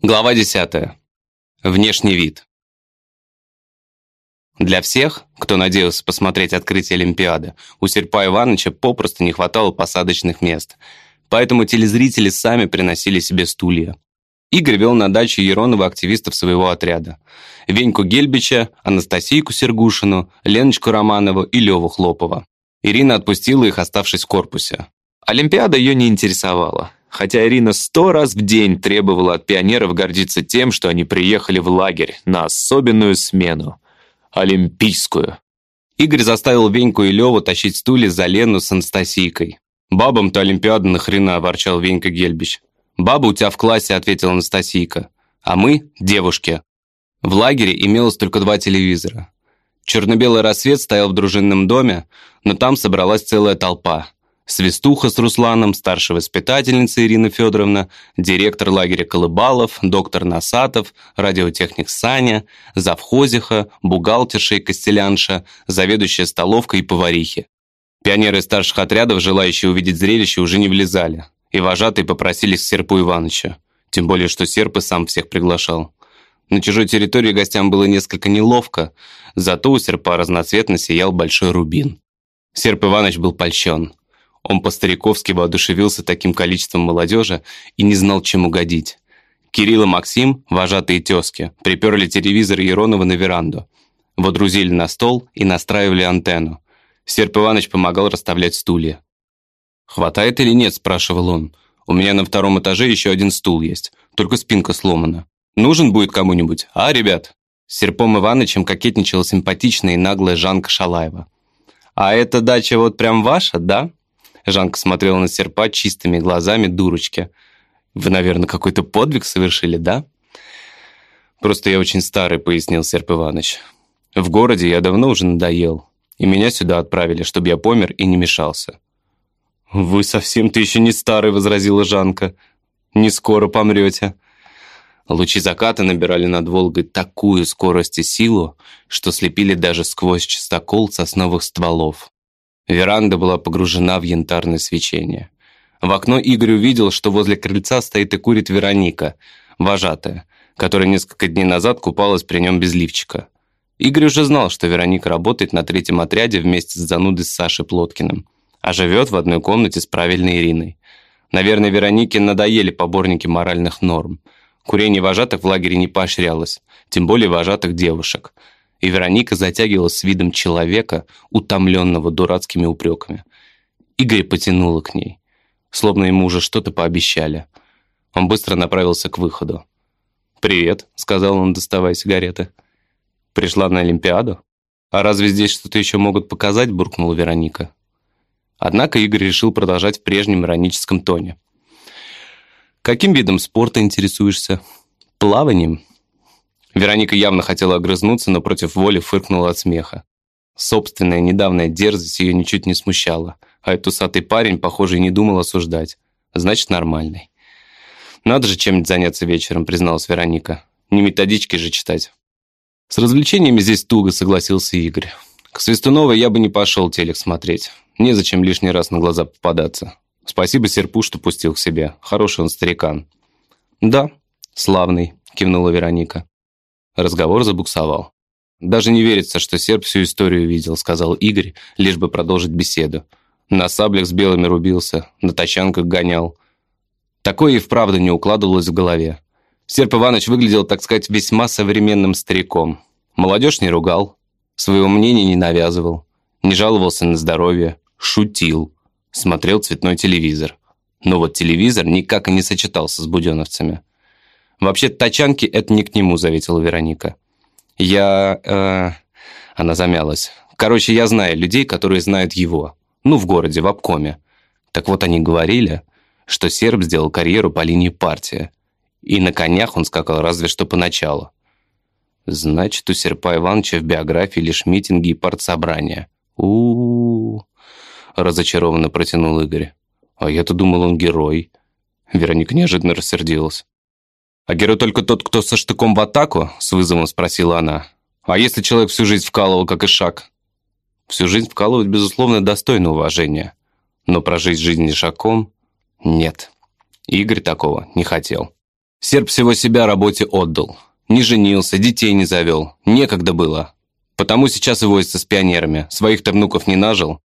Глава 10. Внешний вид. Для всех, кто надеялся посмотреть открытие Олимпиады, у Серпа Ивановича попросту не хватало посадочных мест, поэтому телезрители сами приносили себе стулья. Игорь вел на даче Еронова активистов своего отряда. Веньку Гельбича, Анастасийку Сергушину, Леночку Романову и Леву Хлопова. Ирина отпустила их, оставшись в корпусе. Олимпиада ее не интересовала. Хотя Ирина сто раз в день требовала от пионеров гордиться тем, что они приехали в лагерь на особенную смену – олимпийскую. Игорь заставил Веньку и Леву тащить стулья за Лену с Анастасийкой. «Бабам-то Олимпиада нахрена», – ворчал Венька Гельбич. «Баба у тебя в классе», – ответила Анастасийка. «А мы – девушки». В лагере имелось только два телевизора. Черно-белый рассвет стоял в дружинном доме, но там собралась целая толпа – Свистуха с Русланом, старшая воспитательница Ирина Федоровна, директор лагеря Колыбалов, доктор Насатов, радиотехник Саня, завхозиха, бухгалтерша и костелянша, заведующая столовкой и поварихи. Пионеры старших отрядов, желающие увидеть зрелище, уже не влезали, и вожатые попросились к Серпу Ивановича, тем более, что Серп и сам всех приглашал. На чужой территории гостям было несколько неловко, зато у Серпа разноцветно сиял большой рубин. Серп Иванович был польщен. Он по-стариковски воодушевился таким количеством молодежи и не знал, чем угодить. Кирилл и Максим, вожатые тезки, приперли телевизор Еронова на веранду. Водрузили на стол и настраивали антенну. Серп Иванович помогал расставлять стулья. «Хватает или нет?» – спрашивал он. «У меня на втором этаже еще один стул есть, только спинка сломана. Нужен будет кому-нибудь, а, ребят?» Серпом Ивановичем кокетничала симпатичная и наглая Жанка Шалаева. «А эта дача вот прям ваша, да?» Жанка смотрела на серпа чистыми глазами дурочки. «Вы, наверное, какой-то подвиг совершили, да?» «Просто я очень старый», — пояснил Серп Иванович. «В городе я давно уже надоел, и меня сюда отправили, чтобы я помер и не мешался». «Вы совсем-то еще не старый», — возразила Жанка. «Не скоро помрете». Лучи заката набирали над Волгой такую скорость и силу, что слепили даже сквозь чистокол сосновых стволов. Веранда была погружена в янтарное свечение. В окно Игорь увидел, что возле крыльца стоит и курит Вероника, вожатая, которая несколько дней назад купалась при нем без лифчика. Игорь уже знал, что Вероника работает на третьем отряде вместе с занудой с Сашей Плоткиным, а живет в одной комнате с правильной Ириной. Наверное, Веронике надоели поборники моральных норм. Курение вожатых в лагере не поощрялось, тем более вожатых девушек – и Вероника затягивала с видом человека, утомленного дурацкими упреками. Игорь потянула к ней, словно ему уже что-то пообещали. Он быстро направился к выходу. «Привет», — сказал он, доставая сигареты. «Пришла на Олимпиаду? А разве здесь что-то еще могут показать?» — буркнула Вероника. Однако Игорь решил продолжать в прежнем ироническом тоне. «Каким видом спорта интересуешься? Плаванием?» Вероника явно хотела огрызнуться, но против воли фыркнула от смеха. Собственная недавняя дерзость ее ничуть не смущала, а этот усатый парень, похоже, и не думал осуждать. Значит, нормальный. «Надо же чем-нибудь заняться вечером», призналась Вероника. «Не методички же читать». «С развлечениями здесь туго», согласился Игорь. «К Свистуновой я бы не пошел телек смотреть. Незачем лишний раз на глаза попадаться. Спасибо Серпу, что пустил к себе. Хороший он старикан». «Да, славный», кивнула Вероника. Разговор забуксовал. «Даже не верится, что серб всю историю видел», — сказал Игорь, лишь бы продолжить беседу. На саблях с белыми рубился, на тачанках гонял. Такое и вправду не укладывалось в голове. Серп Иванович выглядел, так сказать, весьма современным стариком. Молодежь не ругал, своего мнения не навязывал, не жаловался на здоровье, шутил, смотрел цветной телевизор. Но вот телевизор никак и не сочетался с буденовцами. «Вообще, тачанки — это не к нему», — заветила Вероника. «Я...» э... Она замялась. «Короче, я знаю людей, которые знают его. Ну, в городе, в обкоме. Так вот, они говорили, что серб сделал карьеру по линии партии. И на конях он скакал разве что поначалу. Значит, у Серпа Ивановича в биографии лишь митинги и партсобрания. у у, -у разочарованно протянул Игорь. «А я-то думал, он герой». Вероника неожиданно рассердилась. «А герой только тот, кто со штыком в атаку?» — с вызовом спросила она. «А если человек всю жизнь вкалывал, как и шаг?» «Всю жизнь вкалывать, безусловно, достойно уважения. Но прожить жизнь шагом? Нет. Игорь такого не хотел». Серб всего себя работе отдал. Не женился, детей не завел. Некогда было. Потому сейчас и возится с пионерами. Своих-то внуков не нажил.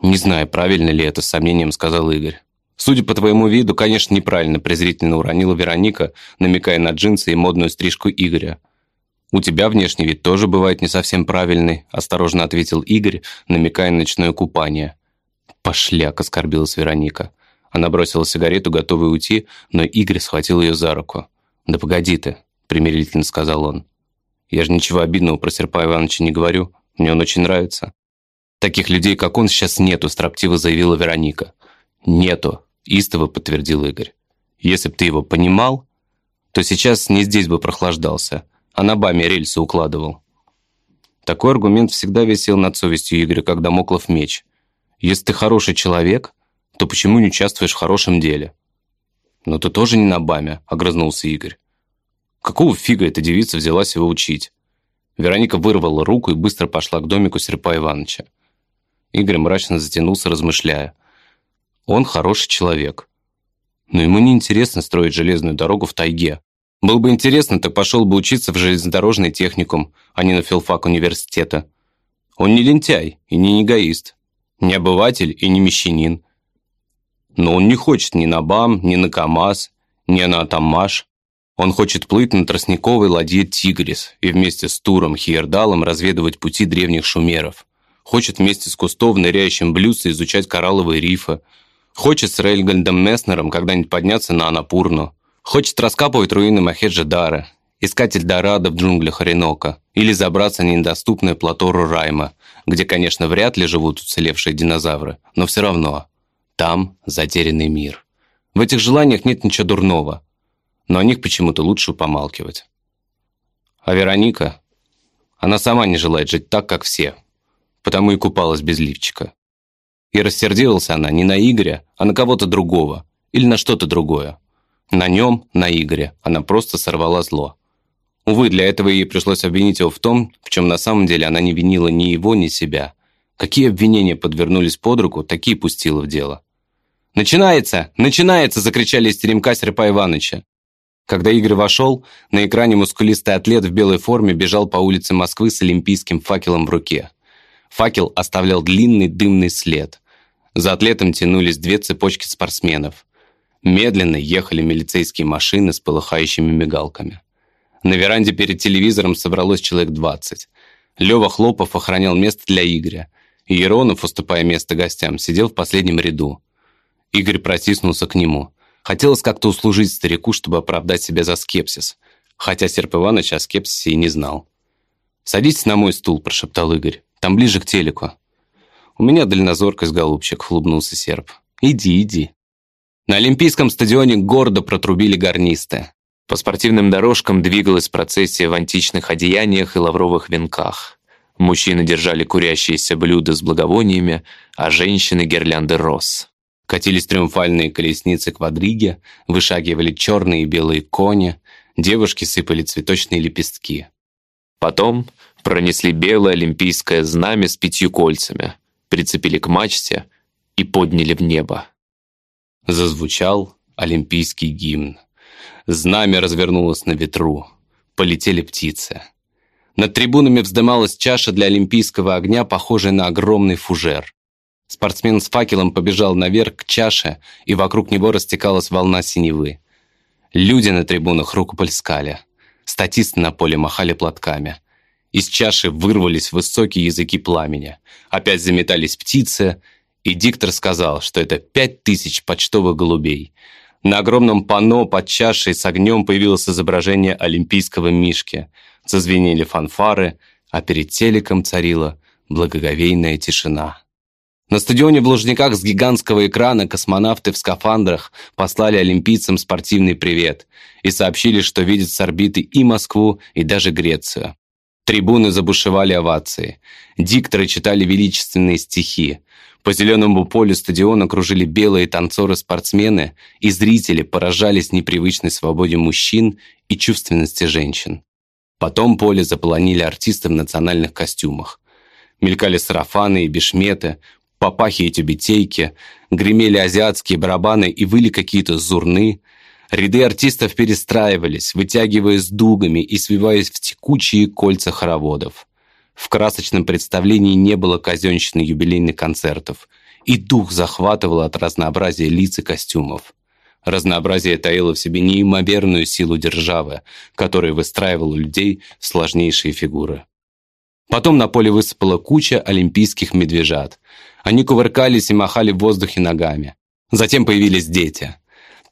Не знаю, правильно ли это, с сомнением сказал Игорь. Судя по твоему виду, конечно, неправильно, презрительно уронила Вероника, намекая на джинсы и модную стрижку Игоря. «У тебя внешний вид тоже бывает не совсем правильный», осторожно ответил Игорь, намекая на ночное купание. «Пошляк», оскорбилась Вероника. Она бросила сигарету, готовая уйти, но Игорь схватил ее за руку. «Да погоди ты», — примирительно сказал он. «Я же ничего обидного про Серпа Ивановича не говорю. Мне он очень нравится». «Таких людей, как он, сейчас нету», — строптиво заявила Вероника. «Нету», — истово подтвердил Игорь. «Если б ты его понимал, то сейчас не здесь бы прохлаждался, а на баме рельсы укладывал». Такой аргумент всегда висел над совестью Игоря, когда моклов меч. «Если ты хороший человек, то почему не участвуешь в хорошем деле?» «Но ты тоже не на баме», — огрызнулся Игорь. «Какого фига эта девица взялась его учить?» Вероника вырвала руку и быстро пошла к домику Серпа Ивановича. Игорь мрачно затянулся, размышляя. «Он хороший человек. Но ему не интересно строить железную дорогу в тайге. Было бы интересно, так пошел бы учиться в железнодорожный техникум, а не на филфак университета. Он не лентяй и не эгоист, не обыватель и не мещанин. Но он не хочет ни на БАМ, ни на КАМАЗ, ни на Атамаш. Он хочет плыть на тростниковой ладье «Тигрис» и вместе с Туром Хиердалом разведывать пути древних шумеров. Хочет вместе с Кустов, ныряющим блюдце, изучать коралловые рифы. Хочет с Рейльгальдом Месснером когда-нибудь подняться на Анапурну. Хочет раскапывать руины Махеджа-Дара, искать Эльдорадо в джунглях Оренока или забраться на недоступное плато Рурайма, где, конечно, вряд ли живут уцелевшие динозавры, но все равно там затерянный мир. В этих желаниях нет ничего дурного, но о них почему-то лучше помалкивать. А Вероника, она сама не желает жить так, как все, потому и купалась без лифчика. И рассердилась она не на Игоря, а на кого-то другого или на что-то другое. На нем, на Игоре, она просто сорвала зло. Увы, для этого ей пришлось обвинить его в том, в чем на самом деле она не винила ни его, ни себя. Какие обвинения подвернулись под руку, такие пустила в дело. «Начинается! Начинается!» – закричали из теремка Серпа Ивановича. Когда Игорь вошел, на экране мускулистый атлет в белой форме бежал по улице Москвы с олимпийским факелом в руке. Факел оставлял длинный дымный след. За атлетом тянулись две цепочки спортсменов. Медленно ехали милицейские машины с полыхающими мигалками. На веранде перед телевизором собралось человек двадцать. Лёва Хлопов охранял место для Игоря. Еронов, уступая место гостям, сидел в последнем ряду. Игорь протиснулся к нему. Хотелось как-то услужить старику, чтобы оправдать себя за скепсис. Хотя Серп Иванович о скепсисе и не знал. «Садитесь на мой стул», – прошептал Игорь. «Там ближе к телеку». «У меня дальнозоркость, голубчик», – улыбнулся Серп. «Иди, иди». На Олимпийском стадионе гордо протрубили гарнисты. По спортивным дорожкам двигалась процессия в античных одеяниях и лавровых венках. Мужчины держали курящиеся блюда с благовониями, а женщины – гирлянды роз. Катились триумфальные колесницы квадриги, вышагивали черные и белые кони, девушки сыпали цветочные лепестки. Потом пронесли белое олимпийское знамя с пятью кольцами, прицепили к мачте и подняли в небо. Зазвучал олимпийский гимн. Знамя развернулось на ветру. Полетели птицы. Над трибунами вздымалась чаша для олимпийского огня, похожая на огромный фужер. Спортсмен с факелом побежал наверх к чаше, и вокруг него растекалась волна синевы. Люди на трибунах рукоплескали. Статисты на поле махали платками. Из чаши вырвались высокие языки пламени. Опять заметались птицы, и диктор сказал, что это пять тысяч почтовых голубей. На огромном панно под чашей с огнем появилось изображение олимпийского мишки. Зазвенели фанфары, а перед телеком царила благоговейная тишина. На стадионе в Лужниках с гигантского экрана космонавты в скафандрах послали олимпийцам спортивный привет и сообщили, что видят с орбиты и Москву, и даже Грецию. Трибуны забушевали овации. Дикторы читали величественные стихи. По зеленому полю стадиона кружили белые танцоры-спортсмены, и зрители поражались непривычной свободе мужчин и чувственности женщин. Потом поле заполонили артисты в национальных костюмах. Мелькали сарафаны и бешметы, папахи и тюбетейки, гремели азиатские барабаны и выли какие-то зурны. Ряды артистов перестраивались, вытягиваясь дугами и свиваясь в текучие кольца хороводов. В красочном представлении не было казенщины юбилейных концертов, и дух захватывал от разнообразия лиц и костюмов. Разнообразие таило в себе неимоверную силу державы, которая выстраивала людей в сложнейшие фигуры. Потом на поле высыпала куча олимпийских медвежат. Они кувыркались и махали в воздухе ногами. Затем появились дети.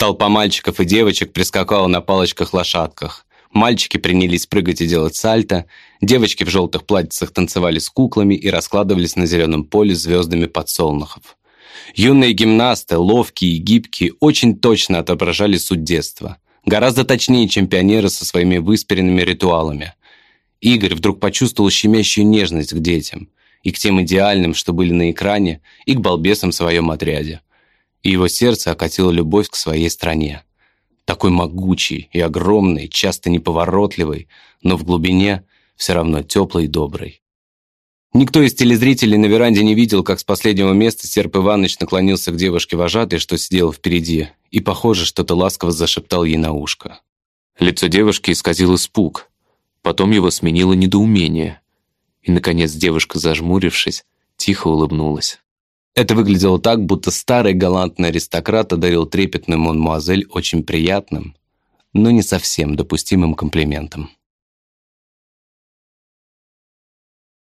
Толпа мальчиков и девочек прискакала на палочках-лошадках. Мальчики принялись прыгать и делать сальто, девочки в желтых платьицах танцевали с куклами и раскладывались на зеленом поле звездами подсолнухов. Юные гимнасты, ловкие и гибкие, очень точно отображали суть детства. Гораздо точнее, чем пионеры со своими выспиренными ритуалами. Игорь вдруг почувствовал щемящую нежность к детям. И к тем идеальным, что были на экране, и к балбесам в своем отряде. И его сердце окатило любовь к своей стране. Такой могучий и огромный, часто неповоротливый, но в глубине все равно теплый и добрый. Никто из телезрителей на веранде не видел, как с последнего места Серп Иванович наклонился к девушке-вожатой, что сидела впереди, и, похоже, что-то ласково зашептал ей на ушко. Лицо девушки исказил испуг, потом его сменило недоумение. И, наконец, девушка, зажмурившись, тихо улыбнулась. Это выглядело так, будто старый галантный аристократ одарил трепетную мадемуазель очень приятным, но не совсем допустимым комплиментом.